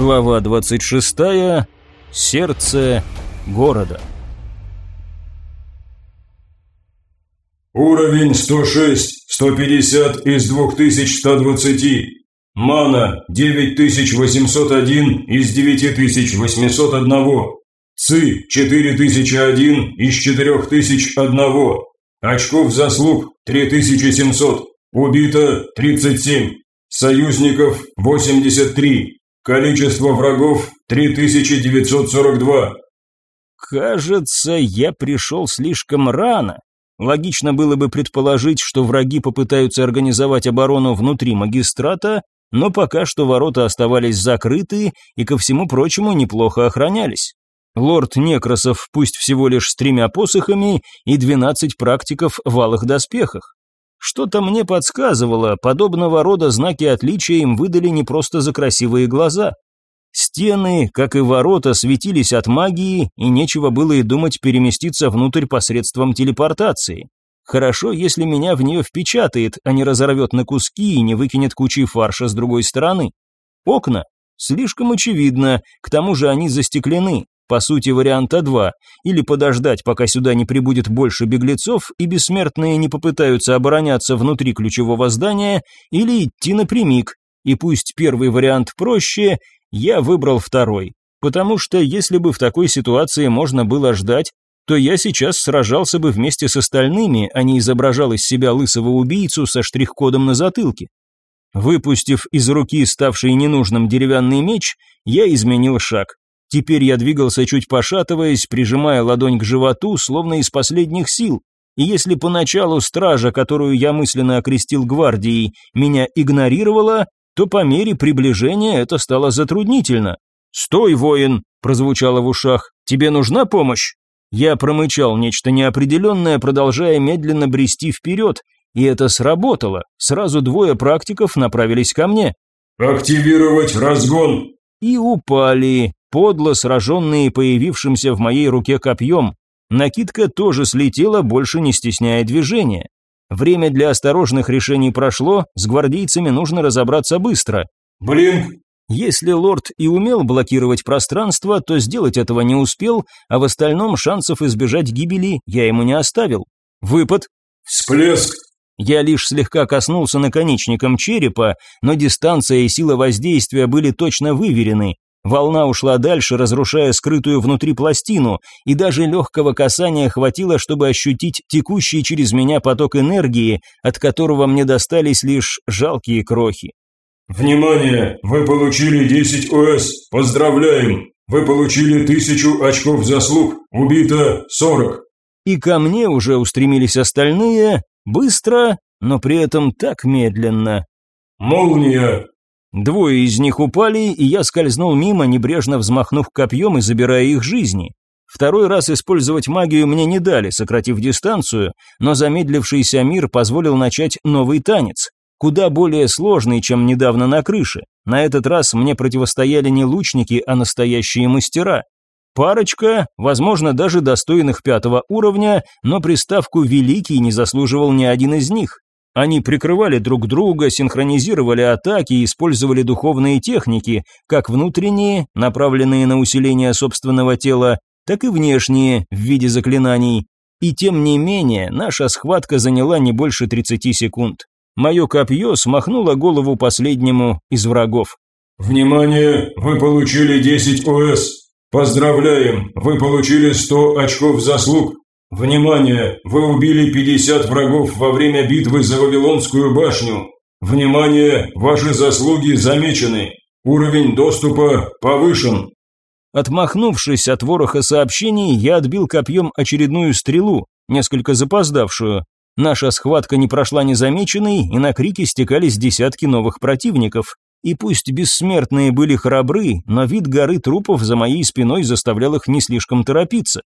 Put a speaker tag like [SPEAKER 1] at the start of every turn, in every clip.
[SPEAKER 1] Глава 26. Сердце города.
[SPEAKER 2] Уровень 106, 150 из 2120. Мана 9801 из 9801. ЦИ 4001 из 4001. Очков заслуг 3700. Убито 37. Союзников 83. Количество врагов 3942.
[SPEAKER 1] Кажется, я пришел слишком рано. Логично было бы предположить, что враги попытаются организовать оборону внутри магистрата, но пока что ворота оставались закрыты и, ко всему прочему, неплохо охранялись. Лорд Некросов пусть всего лишь с тремя посохами и двенадцать практиков в алых доспехах. Что-то мне подсказывало, подобного рода знаки отличия им выдали не просто за красивые глаза. Стены, как и ворота, светились от магии, и нечего было и думать переместиться внутрь посредством телепортации. Хорошо, если меня в нее впечатает, а не разорвет на куски и не выкинет кучей фарша с другой стороны. Окна? Слишком очевидно, к тому же они застеклены, по сути, варианта два. Или подождать, пока сюда не прибудет больше беглецов, и бессмертные не попытаются обороняться внутри ключевого здания, или идти напрямик. И пусть первый вариант проще, я выбрал второй. Потому что если бы в такой ситуации можно было ждать, то я сейчас сражался бы вместе с остальными, а не изображал из себя лысого убийцу со штрих-кодом на затылке. Выпустив из руки ставший ненужным деревянный меч, я изменил шаг. Теперь я двигался чуть пошатываясь, прижимая ладонь к животу, словно из последних сил. И если поначалу стража, которую я мысленно окрестил гвардией, меня игнорировала, то по мере приближения это стало затруднительно. «Стой, воин!» – прозвучало в ушах. «Тебе нужна помощь?» Я промычал нечто неопределенное, продолжая медленно брести вперед, и это сработало. Сразу двое практиков направились ко мне.
[SPEAKER 2] «Активировать разгон!»
[SPEAKER 1] И упали, подло сраженные появившимся в моей руке копьем. Накидка тоже слетела, больше не стесняя движения. Время для осторожных решений прошло, с гвардейцами нужно разобраться быстро.
[SPEAKER 2] «Блин!»
[SPEAKER 1] Если лорд и умел блокировать пространство, то сделать этого не успел, а в остальном шансов избежать гибели я ему не оставил. Выпад.
[SPEAKER 2] Всплеск.
[SPEAKER 1] Я лишь слегка коснулся наконечником черепа, но дистанция и сила воздействия были точно выверены. Волна ушла дальше, разрушая скрытую внутри пластину, и даже легкого касания хватило, чтобы ощутить текущий через меня поток энергии, от которого мне достались лишь жалкие крохи.
[SPEAKER 2] «Внимание! Вы получили 10 ОС! Поздравляем! Вы получили тысячу очков заслуг! Убито 40!»
[SPEAKER 1] И ко мне уже устремились остальные, быстро, но при этом так медленно.
[SPEAKER 2] «Молния!
[SPEAKER 1] Двое из них упали, и я скользнул мимо, небрежно взмахнув копьем и забирая их жизни. Второй раз использовать магию мне не дали, сократив дистанцию, но замедлившийся мир позволил начать новый танец, куда более сложный, чем недавно на крыше. На этот раз мне противостояли не лучники, а настоящие мастера. Парочка, возможно, даже достойных пятого уровня, но приставку «великий» не заслуживал ни один из них. Они прикрывали друг друга, синхронизировали атаки и использовали духовные техники, как внутренние, направленные на усиление собственного тела, так и внешние, в виде заклинаний. И тем не менее, наша схватка заняла не больше 30 секунд. Мое копье смахнуло голову последнему из врагов.
[SPEAKER 2] «Внимание! Вы получили 10 ОС! Поздравляем! Вы получили 100 очков заслуг! Внимание! Вы убили 50 врагов во время битвы за Вавилонскую башню. Внимание! Ваши заслуги замечены. Уровень доступа повышен.
[SPEAKER 1] Отмахнувшись от вороха сообщений, я отбил копьем очередную стрелу, несколько запоздавшую. Наша схватка не прошла незамеченной, и на крики стекались десятки новых противников. И пусть бессмертные были храбры, но вид горы трупов за моей спиной заставлял их не слишком торопиться.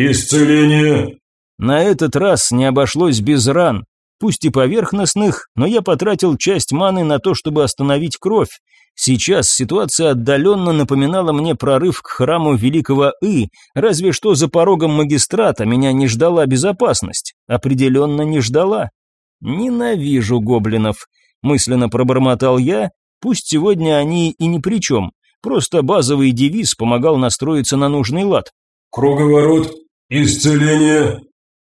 [SPEAKER 2] «Исцеление!»
[SPEAKER 1] На этот раз не обошлось без ран, пусть и поверхностных, но я потратил часть маны на то, чтобы остановить кровь. Сейчас ситуация отдаленно напоминала мне прорыв к храму великого И, разве что за порогом магистрата меня не ждала безопасность. Определенно не ждала. «Ненавижу гоблинов», — мысленно пробормотал я, пусть сегодня они и ни при чем, просто базовый девиз помогал настроиться на нужный лад.
[SPEAKER 2] «Круговорот, исцеление».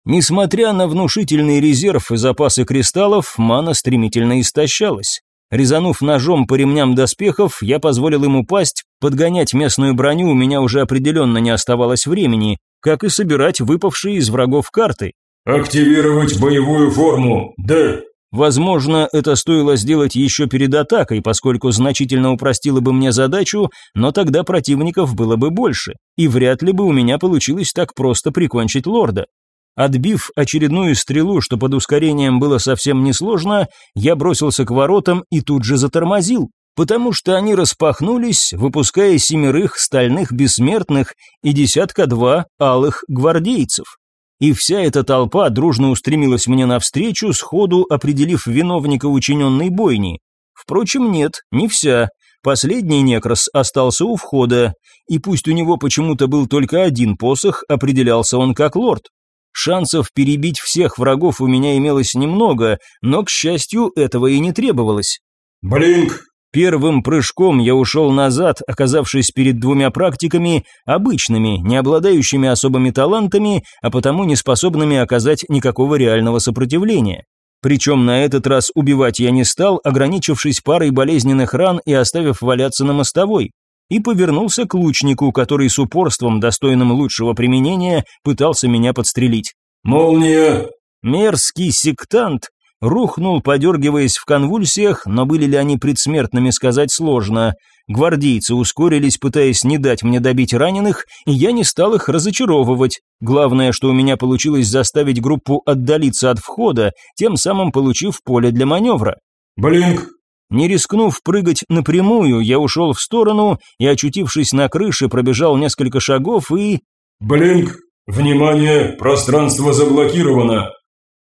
[SPEAKER 1] Несмотря на внушительный резерв и запасы кристаллов, мана стремительно истощалась. Резанув ножом по ремням доспехов, я позволил ему упасть, подгонять местную броню у меня уже определенно не оставалось времени, как и собирать выпавшие из врагов карты.
[SPEAKER 2] «Активировать боевую форму, Д».
[SPEAKER 1] Возможно, это стоило сделать еще перед атакой, поскольку значительно упростило бы мне задачу, но тогда противников было бы больше, и вряд ли бы у меня получилось так просто прикончить лорда. Отбив очередную стрелу, что под ускорением было совсем несложно, я бросился к воротам и тут же затормозил, потому что они распахнулись, выпуская семерых стальных бессмертных и десятка-два алых гвардейцев и вся эта толпа дружно устремилась мне навстречу, сходу определив виновника учиненной бойни. Впрочем, нет, не вся. Последний некрас остался у входа, и пусть у него почему-то был только один посох, определялся он как лорд. Шансов перебить всех врагов у меня имелось немного, но, к счастью, этого и не требовалось.
[SPEAKER 2] «Блинк,
[SPEAKER 1] Первым прыжком я ушел назад, оказавшись перед двумя практиками, обычными, не обладающими особыми талантами, а потому не способными оказать никакого реального сопротивления. Причем на этот раз убивать я не стал, ограничившись парой болезненных ран и оставив валяться на мостовой. И повернулся к лучнику, который с упорством, достойным лучшего применения, пытался меня подстрелить.
[SPEAKER 2] «Молния!»
[SPEAKER 1] Мерзкий сектант рухнул, подергиваясь в конвульсиях, но были ли они предсмертными, сказать сложно. Гвардейцы ускорились, пытаясь не дать мне добить раненых, и я не стал их разочаровывать. Главное, что у меня получилось заставить группу отдалиться от входа, тем самым получив поле для маневра.
[SPEAKER 2] «Блинк!»
[SPEAKER 1] Не рискнув прыгать напрямую, я ушел в сторону и, очутившись на крыше, пробежал несколько шагов и...
[SPEAKER 2] «Блинк! Внимание! Пространство заблокировано!»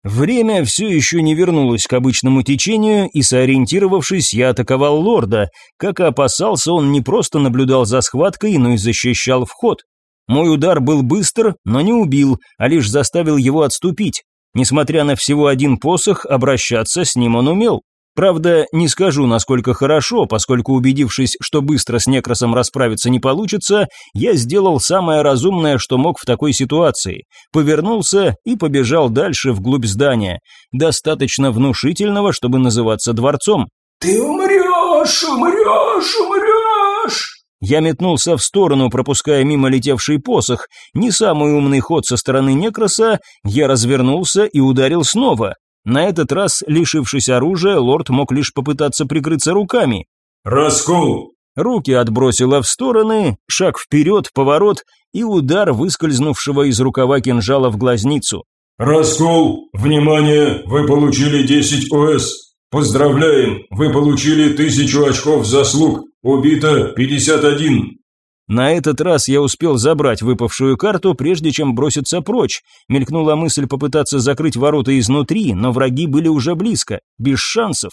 [SPEAKER 1] Время все еще не вернулось к обычному течению, и сориентировавшись, я атаковал лорда. Как и опасался, он не просто наблюдал за схваткой, но и защищал вход. Мой удар был быстр, но не убил, а лишь заставил его отступить. Несмотря на всего один посох, обращаться с ним он умел. Правда, не скажу, насколько хорошо, поскольку убедившись, что быстро с некросом расправиться не получится, я сделал самое разумное, что мог в такой ситуации. Повернулся и побежал дальше вглубь здания, достаточно внушительного, чтобы называться дворцом.
[SPEAKER 2] «Ты умрешь, умрешь, умрешь!»
[SPEAKER 1] Я метнулся в сторону, пропуская мимо летевший посох. Не самый умный ход со стороны некроса, я развернулся и ударил снова. На этот раз, лишившись оружия, лорд мог лишь попытаться прикрыться руками.
[SPEAKER 2] «Раскол!»
[SPEAKER 1] Руки отбросило в стороны, шаг вперед, поворот и удар выскользнувшего из рукава кинжала в глазницу.
[SPEAKER 2] «Раскол! Внимание! Вы получили 10 ОС! Поздравляем! Вы получили тысячу очков заслуг! Убито 51!»
[SPEAKER 1] На этот раз я успел забрать выпавшую карту, прежде чем броситься прочь. Мелькнула мысль попытаться закрыть ворота изнутри, но враги были уже близко, без шансов.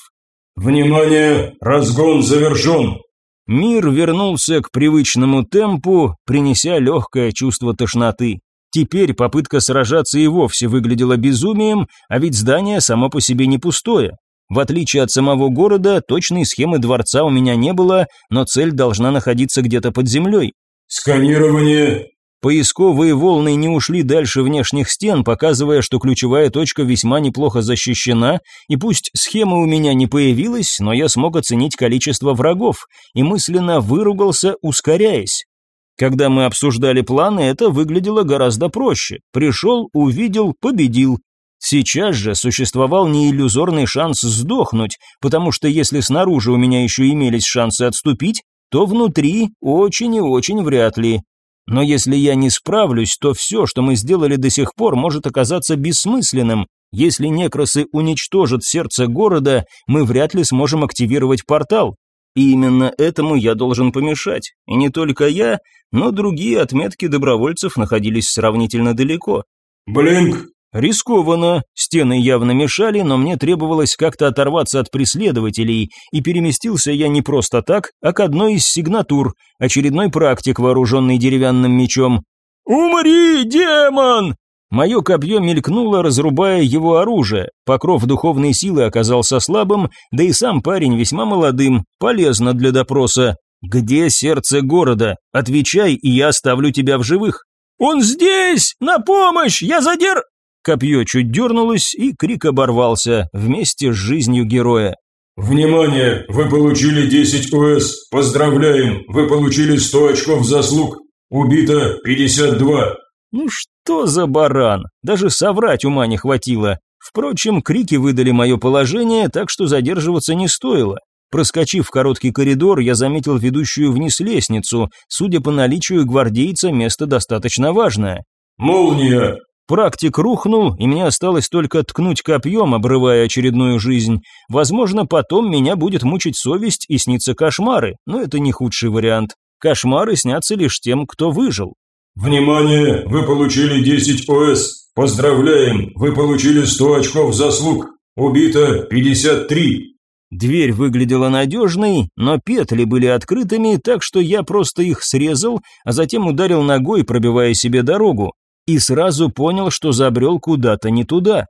[SPEAKER 2] «Внимание! Разгон завершен!»
[SPEAKER 1] Мир вернулся к привычному темпу, принеся легкое чувство тошноты. Теперь попытка сражаться и вовсе выглядела безумием, а ведь здание само по себе не пустое. В отличие от самого города, точной схемы дворца у меня не было, но цель должна находиться где-то под землей.
[SPEAKER 2] «Сканирование!»
[SPEAKER 1] Поисковые волны не ушли дальше внешних стен, показывая, что ключевая точка весьма неплохо защищена, и пусть схема у меня не появилась, но я смог оценить количество врагов, и мысленно выругался, ускоряясь. Когда мы обсуждали планы, это выглядело гораздо проще. Пришел, увидел, победил. Сейчас же существовал не иллюзорный шанс сдохнуть, потому что если снаружи у меня еще имелись шансы отступить, то внутри очень и очень вряд ли. Но если я не справлюсь, то все, что мы сделали до сих пор, может оказаться бессмысленным. Если некросы уничтожат сердце города, мы вряд ли сможем активировать портал. И именно этому я должен помешать. И не только я, но другие отметки добровольцев находились сравнительно далеко.
[SPEAKER 2] «Блинк,
[SPEAKER 1] Рискованно, стены явно мешали, но мне требовалось как-то оторваться от преследователей, и переместился я не просто так, а к одной из сигнатур, очередной практик, вооруженный деревянным мечом. «Умри, демон!» Мое копье мелькнуло, разрубая его оружие. Покров духовной силы оказался слабым, да и сам парень весьма молодым, полезно для допроса. «Где сердце города? Отвечай, и я оставлю тебя в живых». «Он здесь! На помощь! Я задер...» Копье чуть дернулось, и крик оборвался вместе с жизнью героя.
[SPEAKER 2] «Внимание! Вы получили 10 ОС! Поздравляем! Вы получили 100 очков заслуг! Убито 52!»
[SPEAKER 1] Ну что за баран? Даже соврать ума не хватило. Впрочем, крики выдали мое положение, так что задерживаться не стоило. Проскочив короткий коридор, я заметил ведущую вниз лестницу. Судя по наличию гвардейца, место достаточно важное.
[SPEAKER 2] «Молния!»
[SPEAKER 1] Практик рухнул, и мне осталось только ткнуть копьем, обрывая очередную жизнь. Возможно, потом меня будет мучить совесть и снится кошмары, но это не худший вариант. Кошмары снятся лишь тем, кто выжил.
[SPEAKER 2] «Внимание! Вы получили 10 ОС! Поздравляем! Вы получили 100 очков заслуг! Убито 53!»
[SPEAKER 1] Дверь выглядела надежной, но петли были открытыми, так что я просто их срезал, а затем ударил ногой, пробивая себе дорогу, и сразу понял, что забрел куда-то не туда.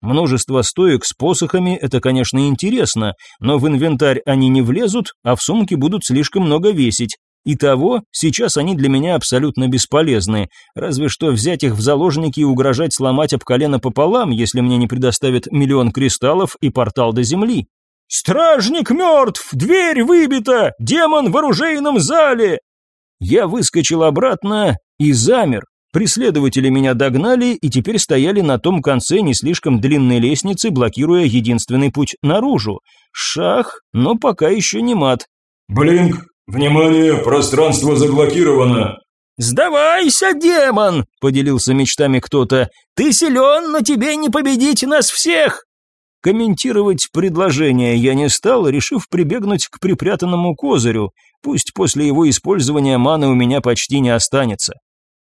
[SPEAKER 1] Множество стоек с посохами – это, конечно, интересно, но в инвентарь они не влезут, а в сумке будут слишком много весить. Итого, сейчас они для меня абсолютно бесполезны, разве что взять их в заложники и угрожать сломать об колено пополам, если мне не предоставят миллион кристаллов и портал до земли. «Стражник мертв! Дверь выбита! Демон в оружейном зале!» Я выскочил обратно и замер. Преследователи меня догнали и теперь стояли на том конце не слишком длинной лестницы, блокируя единственный путь наружу. Шах, но пока еще не мат.
[SPEAKER 2] «Блинк, «Внимание! Пространство заблокировано!»
[SPEAKER 1] «Сдавайся, демон!» – поделился мечтами кто-то. «Ты силен, но тебе не победить нас всех!» Комментировать предложение я не стал, решив прибегнуть к припрятанному козырю. Пусть после его использования маны у меня почти не останется.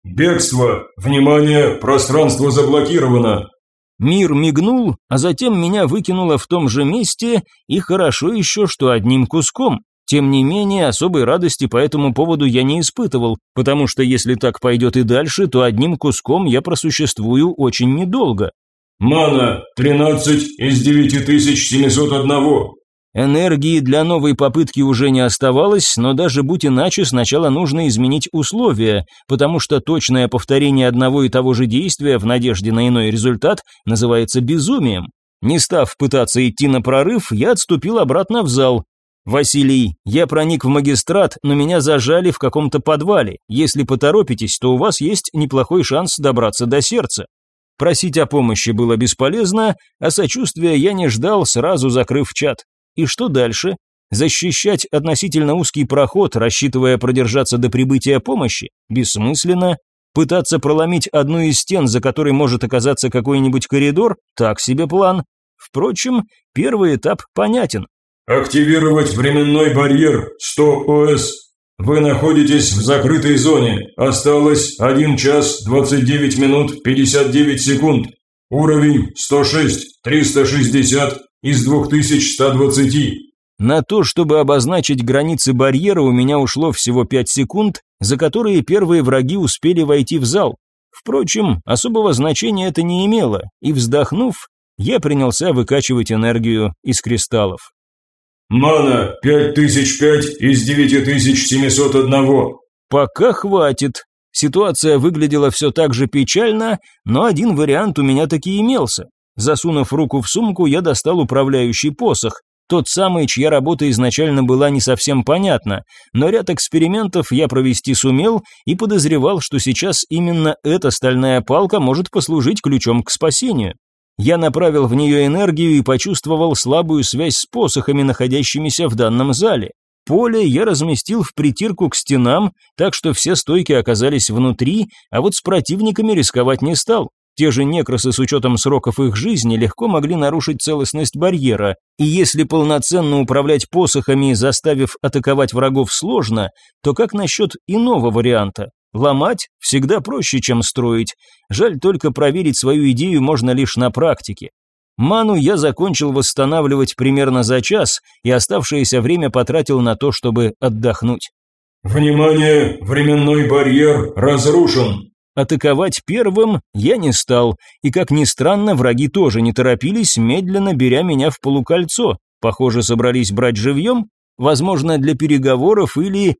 [SPEAKER 2] «Бегство! Внимание! Пространство заблокировано!»
[SPEAKER 1] Мир мигнул, а затем меня выкинуло в том же месте, и хорошо еще, что одним куском. Тем не менее, особой радости по этому поводу я не испытывал, потому что если так пойдет и дальше, то одним куском я просуществую очень недолго.
[SPEAKER 2] Мана 13 из 9701.
[SPEAKER 1] Энергии для новой попытки уже не оставалось, но даже будь иначе, сначала нужно изменить условия, потому что точное повторение одного и того же действия в надежде на иной результат называется безумием. Не став пытаться идти на прорыв, я отступил обратно в зал, «Василий, я проник в магистрат, но меня зажали в каком-то подвале. Если поторопитесь, то у вас есть неплохой шанс добраться до сердца». Просить о помощи было бесполезно, а сочувствия я не ждал, сразу закрыв чат. И что дальше? Защищать относительно узкий проход, рассчитывая продержаться до прибытия помощи? Бессмысленно. Пытаться проломить одну из стен, за которой может оказаться какой-нибудь коридор? Так себе план. Впрочем, первый этап понятен.
[SPEAKER 2] «Активировать временной барьер 100 ОС. Вы находитесь в закрытой зоне. Осталось 1 час 29 минут 59 секунд. Уровень 106, 360 из 2120».
[SPEAKER 1] На то, чтобы обозначить границы барьера, у меня ушло всего 5 секунд, за которые первые враги успели войти в зал. Впрочем, особого значения это не имело, и вздохнув, я принялся выкачивать энергию из кристаллов.
[SPEAKER 2] Мана 5005 из 9701.
[SPEAKER 1] Пока хватит. Ситуация выглядела все так же печально, но один вариант у меня таки имелся. Засунув руку в сумку, я достал управляющий посох, тот самый, чья работа изначально была не совсем понятна, но ряд экспериментов я провести сумел и подозревал, что сейчас именно эта стальная палка может послужить ключом к спасению. Я направил в нее энергию и почувствовал слабую связь с посохами, находящимися в данном зале. Поле я разместил в притирку к стенам, так что все стойки оказались внутри, а вот с противниками рисковать не стал. Те же некросы с учетом сроков их жизни легко могли нарушить целостность барьера, и если полноценно управлять посохами, заставив атаковать врагов сложно, то как насчет иного варианта? Ломать всегда проще, чем строить. Жаль только проверить свою идею можно лишь на практике. Ману я закончил восстанавливать примерно за час и оставшееся время потратил на то, чтобы отдохнуть.
[SPEAKER 2] «Внимание! Временной барьер разрушен!»
[SPEAKER 1] Атаковать первым я не стал, и, как ни странно, враги тоже не торопились, медленно беря меня в полукольцо. Похоже, собрались брать живьем? возможно, для переговоров или...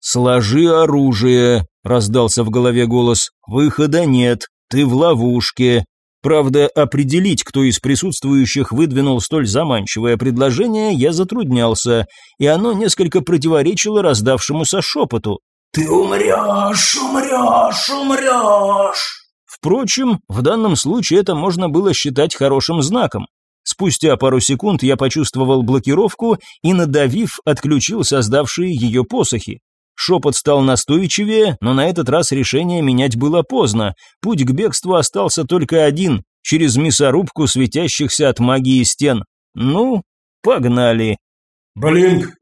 [SPEAKER 1] «Сложи оружие», — раздался в голове голос. «Выхода нет, ты в ловушке». Правда, определить, кто из присутствующих выдвинул столь заманчивое предложение, я затруднялся, и оно несколько противоречило раздавшемуся шепоту. «Ты умрешь, умрешь, умрешь!» Впрочем, в данном случае это можно было считать хорошим знаком. Спустя пару секунд я почувствовал блокировку и, надавив, отключил создавшие ее посохи. Шепот стал настойчивее, но на этот раз решение менять было поздно. Путь к бегству остался только один – через мясорубку светящихся от магии стен. Ну, погнали.
[SPEAKER 2] Блинк!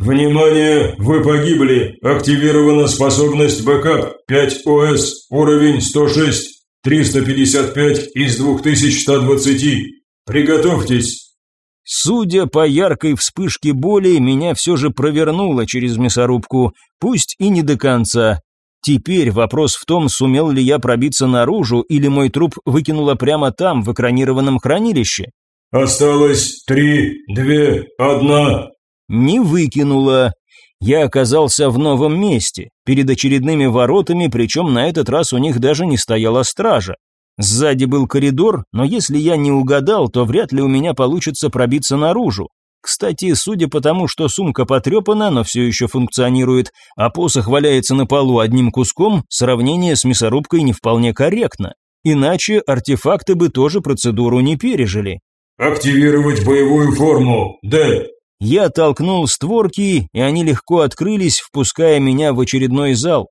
[SPEAKER 2] Внимание, вы погибли. Активирована способность бэкап 5 ОС, уровень 106, 355 из 2120. Приготовьтесь.
[SPEAKER 1] Судя по яркой вспышке боли, меня все же провернуло через мясорубку, пусть и не до конца. Теперь вопрос в том, сумел ли я пробиться наружу, или мой труп выкинуло прямо там, в экранированном хранилище.
[SPEAKER 2] «Осталось три, две, одна».
[SPEAKER 1] Не выкинуло. Я оказался в новом месте, перед очередными воротами, причем на этот раз у них даже не стояла стража. Сзади был коридор, но если я не угадал, то вряд ли у меня получится пробиться наружу. Кстати, судя по тому, что сумка потрепана, но все еще функционирует, а посох валяется на полу одним куском, сравнение с мясорубкой не вполне корректно. Иначе артефакты бы тоже процедуру не пережили.
[SPEAKER 2] «Активировать боевую форму, Д».
[SPEAKER 1] Я толкнул створки, и они легко открылись, впуская меня в очередной зал.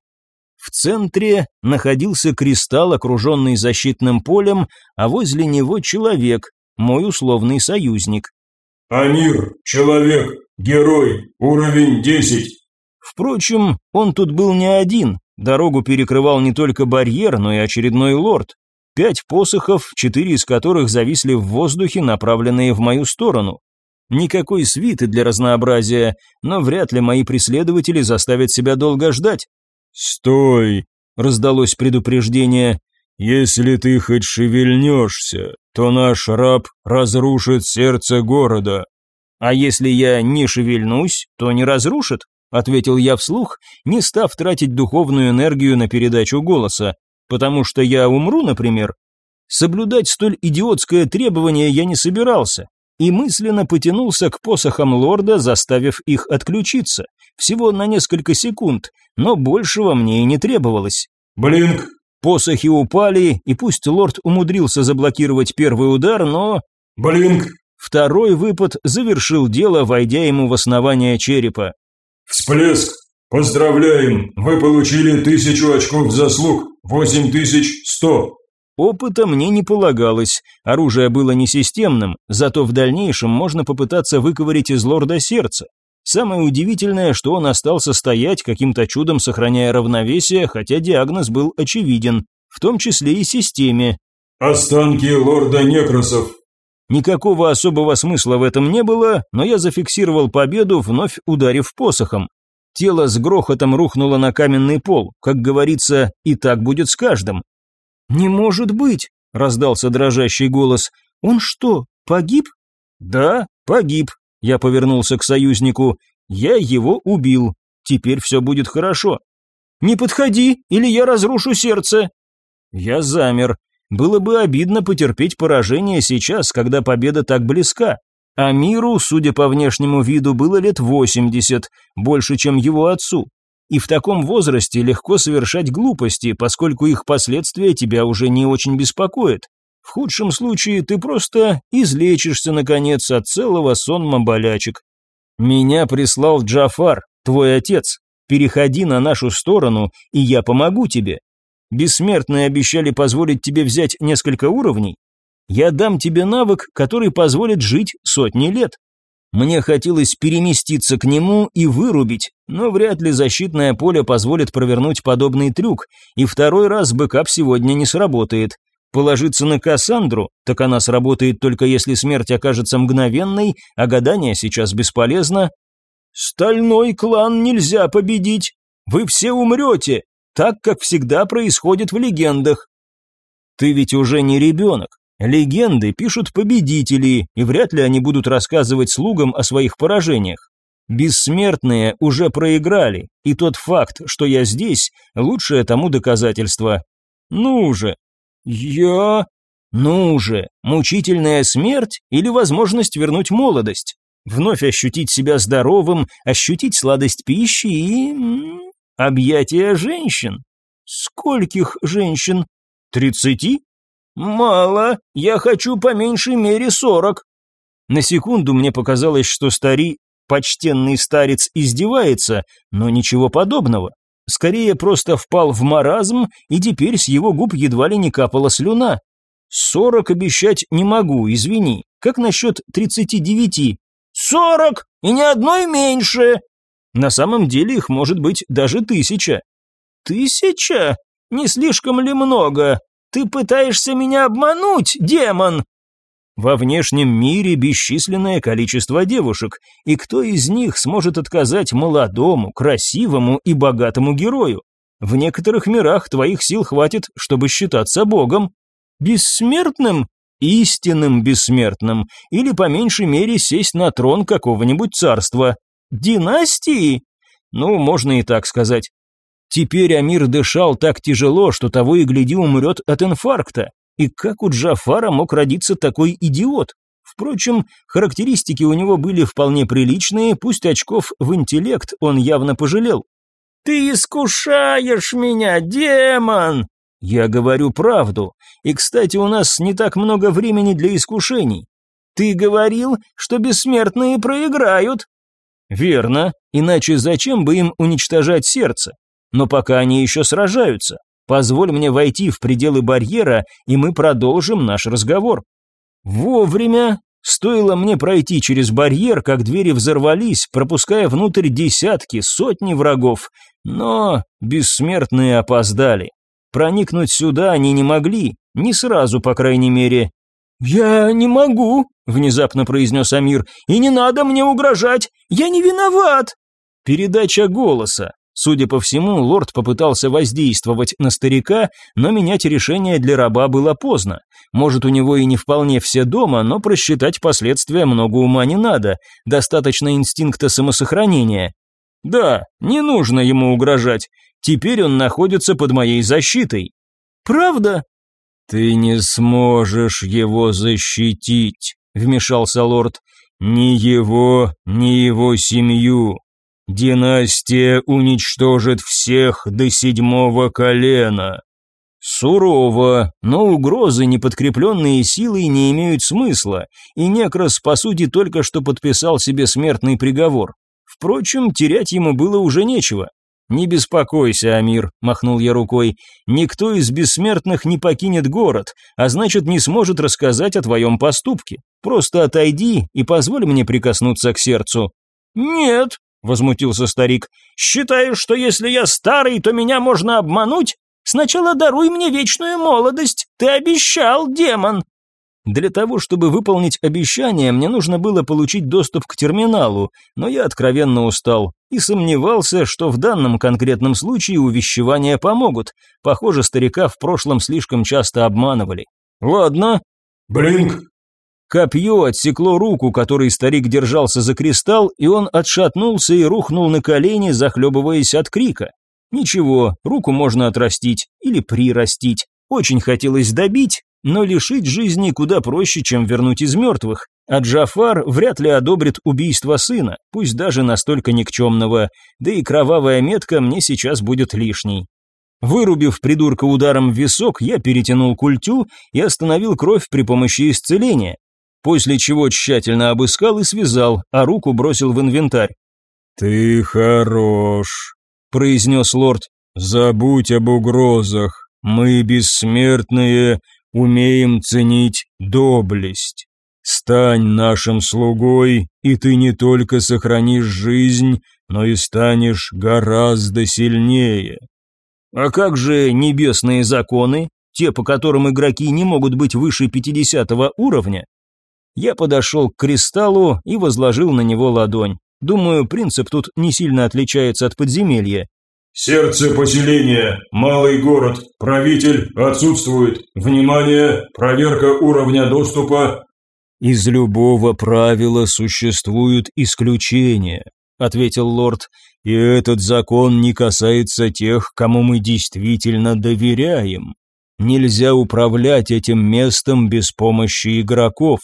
[SPEAKER 1] В центре находился кристалл, окруженный защитным полем, а возле него человек, мой условный союзник.
[SPEAKER 2] «Амир, человек, герой, уровень 10».
[SPEAKER 1] Впрочем, он тут был не один, дорогу перекрывал не только барьер, но и очередной лорд. Пять посохов, четыре из которых зависли в воздухе, направленные в мою сторону. Никакой свиты для разнообразия, но вряд ли мои преследователи заставят себя долго ждать.
[SPEAKER 2] «Стой!» — раздалось предупреждение. «Если ты хоть шевельнешься, то наш раб разрушит сердце города».
[SPEAKER 1] «А если я не шевельнусь, то не разрушит?» — ответил я вслух, не став тратить духовную энергию на передачу голоса. «Потому что я умру, например?» Соблюдать столь идиотское требование я не собирался, и мысленно потянулся к посохам лорда, заставив их отключиться. Всего на несколько секунд, но большего мне и не требовалось.
[SPEAKER 2] «Блинк!»
[SPEAKER 1] Посохи упали, и пусть лорд умудрился заблокировать первый удар, но...
[SPEAKER 2] «Блинк!»
[SPEAKER 1] Второй выпад завершил дело, войдя ему в основание черепа.
[SPEAKER 2] «Всплеск! Поздравляем! Вы получили тысячу очков заслуг, восемь тысяч сто!»
[SPEAKER 1] Опыта мне не полагалось, оружие было несистемным, зато в дальнейшем можно попытаться выковырить из лорда сердце. Самое удивительное, что он остался стоять, каким-то чудом сохраняя равновесие, хотя диагноз был очевиден, в том числе и системе.
[SPEAKER 2] «Останки лорда Некросов».
[SPEAKER 1] Никакого особого смысла в этом не было, но я зафиксировал победу, вновь ударив посохом. Тело с грохотом рухнуло на каменный пол, как говорится, и так будет с каждым. «Не может быть!» – раздался дрожащий голос. «Он что, погиб?» «Да, погиб», – я повернулся к союзнику. «Я его убил. Теперь все будет хорошо». «Не подходи, или я разрушу сердце!» Я замер. Было бы обидно потерпеть поражение сейчас, когда победа так близка. А миру, судя по внешнему виду, было лет восемьдесят, больше, чем его отцу и в таком возрасте легко совершать глупости, поскольку их последствия тебя уже не очень беспокоят. В худшем случае ты просто излечишься, наконец, от целого сонма болячек. Меня прислал Джафар, твой отец. Переходи на нашу сторону, и я помогу тебе. Бессмертные обещали позволить тебе взять несколько уровней. Я дам тебе навык, который позволит жить сотни лет. Мне хотелось переместиться к нему и вырубить, но вряд ли защитное поле позволит провернуть подобный трюк, и второй раз бэкап сегодня не сработает. Положиться на Кассандру, так она сработает только если смерть окажется мгновенной, а гадание сейчас бесполезно. «Стальной клан нельзя победить! Вы все умрете!» так как всегда происходит в легендах. Ты ведь уже не ребенок, Легенды пишут победители, и вряд ли они будут рассказывать слугам о своих поражениях. Бессмертные уже проиграли, и тот факт, что я здесь, лучшее тому доказательство. Ну же. Я... Ну же, мучительная смерть или возможность вернуть молодость? Вновь ощутить себя здоровым, ощутить сладость пищи и... Объятия женщин. Скольких женщин? Тридцати? Мало, я хочу по меньшей мере сорок. На секунду мне показалось, что стари... почтенный старец издевается, но ничего подобного. Скорее просто впал в маразм, и теперь с его губ едва ли не капала слюна. Сорок обещать не могу, извини. Как насчет тридцати девяти? Сорок! И ни одной меньше! На самом деле их может быть даже тысяча. Тысяча? Не слишком ли много? Ты пытаешься меня обмануть, демон? Во внешнем мире бесчисленное количество девушек, и кто из них сможет отказать молодому, красивому и богатому герою? В некоторых мирах твоих сил хватит, чтобы считаться богом. Бессмертным? истинным бессмертным, или по меньшей мере сесть на трон какого-нибудь царства. Династии? Ну, можно и так сказать. Теперь Амир дышал так тяжело, что того и гляди умрет от инфаркта. И как у Джафара мог родиться такой идиот? Впрочем, характеристики у него были вполне приличные, пусть очков в интеллект он явно пожалел. «Ты искушаешь меня, демон!» Я говорю правду. И, кстати, у нас не так много времени для искушений. Ты говорил, что бессмертные проиграют. Верно, иначе зачем бы им уничтожать сердце? Но пока они еще сражаются. Позволь мне войти в пределы барьера, и мы продолжим наш разговор. Вовремя Стоило мне пройти через барьер, как двери взорвались, пропуская внутрь десятки, сотни врагов, но бессмертные опоздали. Проникнуть сюда они не могли, не сразу, по крайней мере. «Я не могу», — внезапно произнес Амир, — «и не надо мне угрожать, я не виноват». Передача голоса. Судя по всему, лорд попытался воздействовать на старика, но менять решение для раба было поздно. Может, у него и не вполне все дома, но просчитать последствия много ума не надо, достаточно инстинкта самосохранения. Да, не нужно ему угрожать. Теперь он находится под моей защитой. Правда? Ты не сможешь его защитить, вмешался лорд. Ни его, ни его семью. Династия уничтожит всех до седьмого колена. Сурово, но угрозы, не подкрепленные силой, не имеют смысла, и Некрос, по сути, только что подписал себе смертный приговор. Впрочем, терять ему было уже нечего. «Не беспокойся, Амир», – махнул я рукой, – «никто из бессмертных не покинет город, а значит не сможет рассказать о твоем поступке. Просто отойди и позволь мне прикоснуться к сердцу». «Нет», – возмутился старик, – «считаешь, что если я старый, то меня можно обмануть? Сначала даруй мне вечную молодость, ты обещал, демон». Для того, чтобы выполнить обещание, мне нужно было получить доступ к терминалу, но я откровенно устал и сомневался, что в данном конкретном случае увещевания помогут. Похоже, старика в прошлом слишком часто обманывали. Ладно.
[SPEAKER 2] Блинк.
[SPEAKER 1] Копье отсекло руку, которой старик держался за кристалл, и он отшатнулся и рухнул на колени, захлебываясь от крика. Ничего, руку можно отрастить или прирастить. Очень хотелось добить, но лишить жизни куда проще, чем вернуть из мертвых. А Джафар вряд ли одобрит убийство сына, пусть даже настолько никчемного, да и кровавая метка мне сейчас будет лишней. Вырубив придурка ударом в висок, я перетянул культю и остановил кровь при помощи исцеления, после чего тщательно обыскал и связал, а руку бросил в инвентарь.
[SPEAKER 2] «Ты хорош», — произнес лорд. «Забудь об угрозах. Мы бессмертные умеем ценить доблесть. Стань нашим слугой, и ты не только сохранишь жизнь, но и станешь гораздо сильнее.
[SPEAKER 1] А как же небесные законы, те, по которым игроки не могут быть выше 50 уровня? Я подошел к кристаллу и возложил на него ладонь. Думаю, принцип тут не сильно отличается от подземелья.
[SPEAKER 2] Сердце поселения, малый город, правитель отсутствует. Внимание, проверка уровня доступа.
[SPEAKER 1] Из любого правила существуют исключения. ответил лорд. «И этот закон не касается тех, кому мы действительно доверяем. Нельзя управлять этим местом без помощи игроков.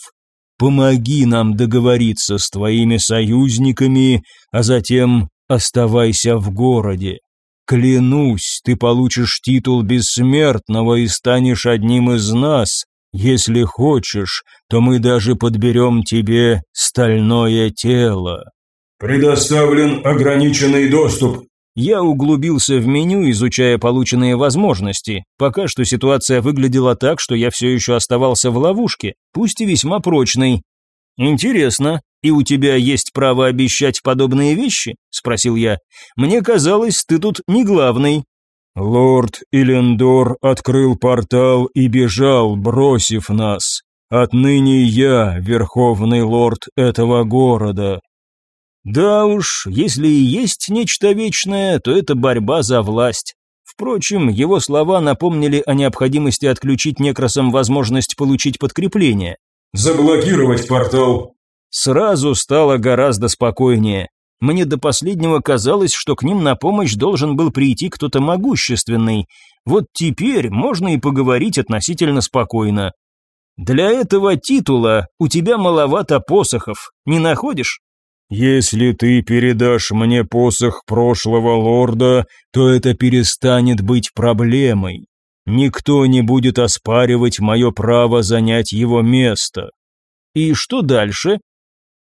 [SPEAKER 1] Помоги нам договориться с твоими союзниками, а затем оставайся в городе. Клянусь, ты получишь титул бессмертного и станешь одним из нас. Если хочешь, то мы даже подберем тебе стальное тело.
[SPEAKER 2] Предоставлен ограниченный доступ.
[SPEAKER 1] Я углубился в меню, изучая полученные возможности. Пока что ситуация выглядела так, что я все еще оставался в ловушке, пусть и весьма прочной. Интересно, и у тебя есть право обещать подобные вещи?» – спросил я. «Мне казалось, ты тут не главный».
[SPEAKER 2] «Лорд Илендор открыл портал и бежал, бросив нас. Отныне я верховный лорд этого города».
[SPEAKER 1] Да уж, если и есть нечто вечное, то это борьба за власть. Впрочем, его слова напомнили о необходимости отключить некросам возможность получить подкрепление.
[SPEAKER 2] «Заблокировать портал»,
[SPEAKER 1] Сразу стало гораздо спокойнее. Мне до последнего казалось, что к ним на помощь должен был прийти кто-то могущественный. Вот теперь можно и поговорить относительно спокойно. Для этого титула у тебя маловато посохов, не находишь?
[SPEAKER 2] Если ты передашь мне посох прошлого лорда, то это перестанет быть проблемой. Никто не будет оспаривать мое право занять его место.
[SPEAKER 1] И что дальше?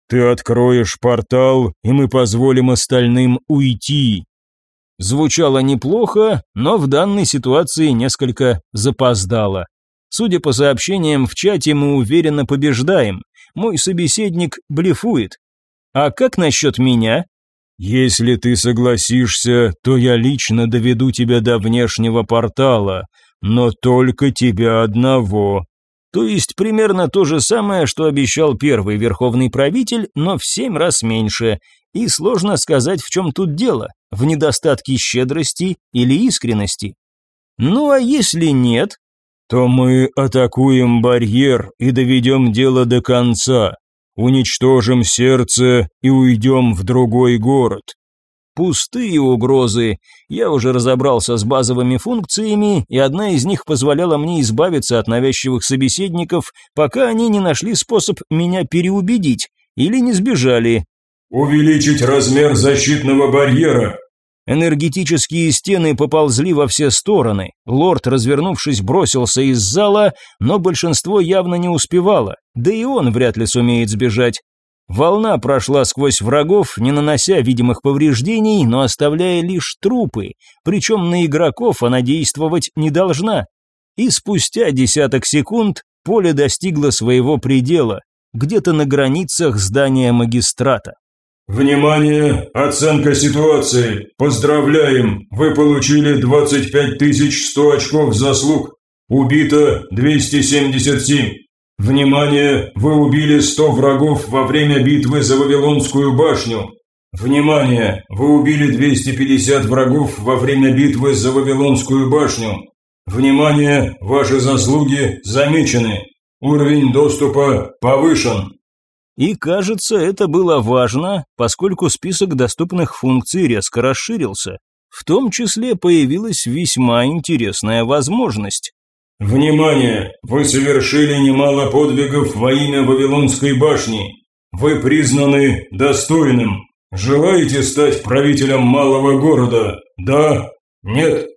[SPEAKER 2] Ты откроешь портал, и мы позволим остальным уйти.
[SPEAKER 1] Звучало неплохо, но в данной ситуации несколько запоздало. Судя по сообщениям в чате, мы уверенно побеждаем. Мой собеседник блефует. А как насчет меня?
[SPEAKER 2] Если ты согласишься, то я лично доведу тебя до внешнего портала, но только тебя одного.
[SPEAKER 1] То есть примерно то же самое, что обещал первый верховный правитель, но в семь раз меньше. И сложно сказать, в чем тут дело, в недостатке щедрости или искренности. Ну а если нет,
[SPEAKER 2] то мы атакуем барьер и доведем дело до конца, уничтожим сердце и уйдем в другой город.
[SPEAKER 1] Пустые угрозы. Я уже разобрался с базовыми функциями, и одна из них позволяла мне избавиться от навязчивых собеседников, пока они не нашли способ меня переубедить или не сбежали.
[SPEAKER 2] «Увеличить размер защитного барьера»,
[SPEAKER 1] Энергетические стены поползли во все стороны. Лорд, развернувшись, бросился из зала, но большинство явно не успевало, да и он вряд ли сумеет сбежать. Волна прошла сквозь врагов, не нанося видимых повреждений, но оставляя лишь трупы, причем на игроков она действовать не должна. И спустя десяток секунд поле достигло своего предела, где-то на границах здания магистрата.
[SPEAKER 2] «Внимание! Оценка ситуации! Поздравляем! Вы получили 25 100 очков заслуг! Убито 277! Внимание! Вы убили 100 врагов во время битвы за Вавилонскую башню. Внимание! Вы убили 250 врагов во время битвы за Вавилонскую башню. Внимание! Ваши заслуги замечены. Уровень доступа повышен.
[SPEAKER 1] И кажется, это было важно, поскольку список доступных функций резко расширился. В том числе появилась весьма интересная возможность.
[SPEAKER 2] Внимание! Вы совершили немало подвигов во имя Вавилонской башни. Вы признаны достойным. Желаете стать правителем малого города? Да? Нет?